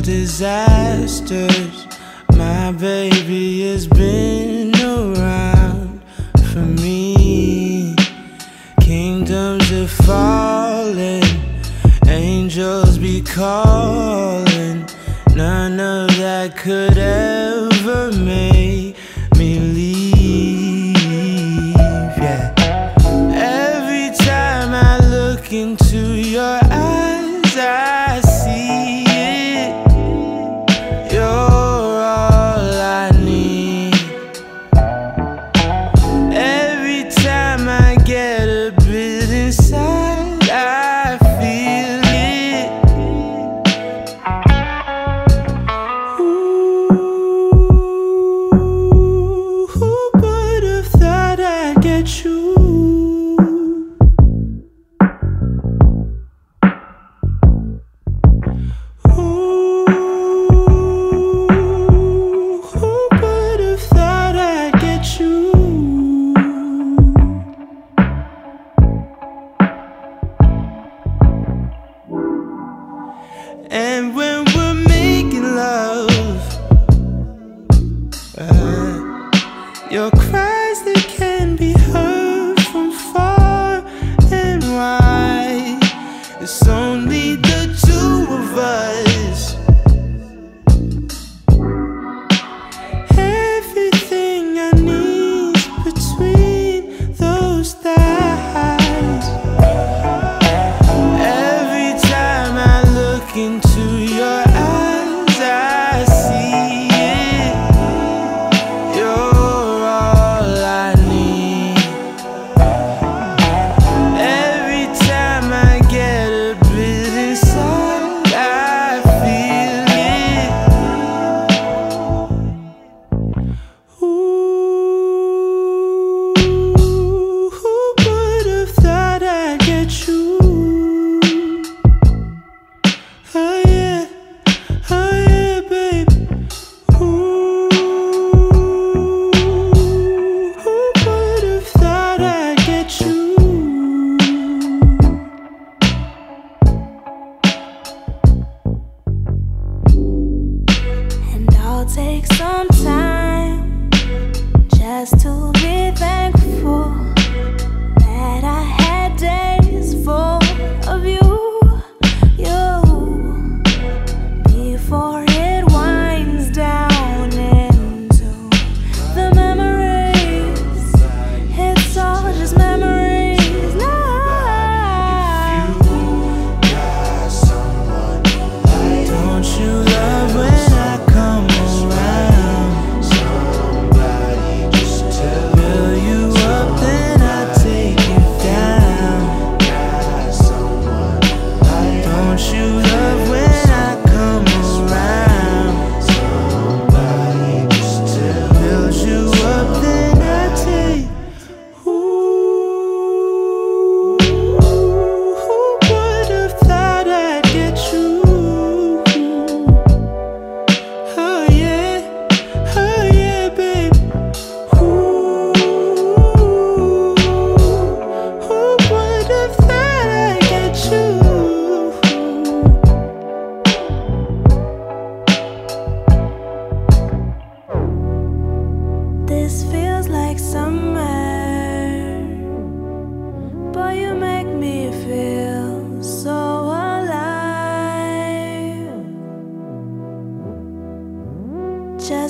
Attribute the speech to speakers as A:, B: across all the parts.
A: disasters. My baby has been around for me. Kingdoms are falling, angels be calling. None of that could ever And when we're making love, uh, you're crying.
B: Take some time just to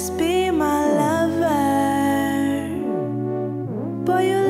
B: just be my lover. Boy, you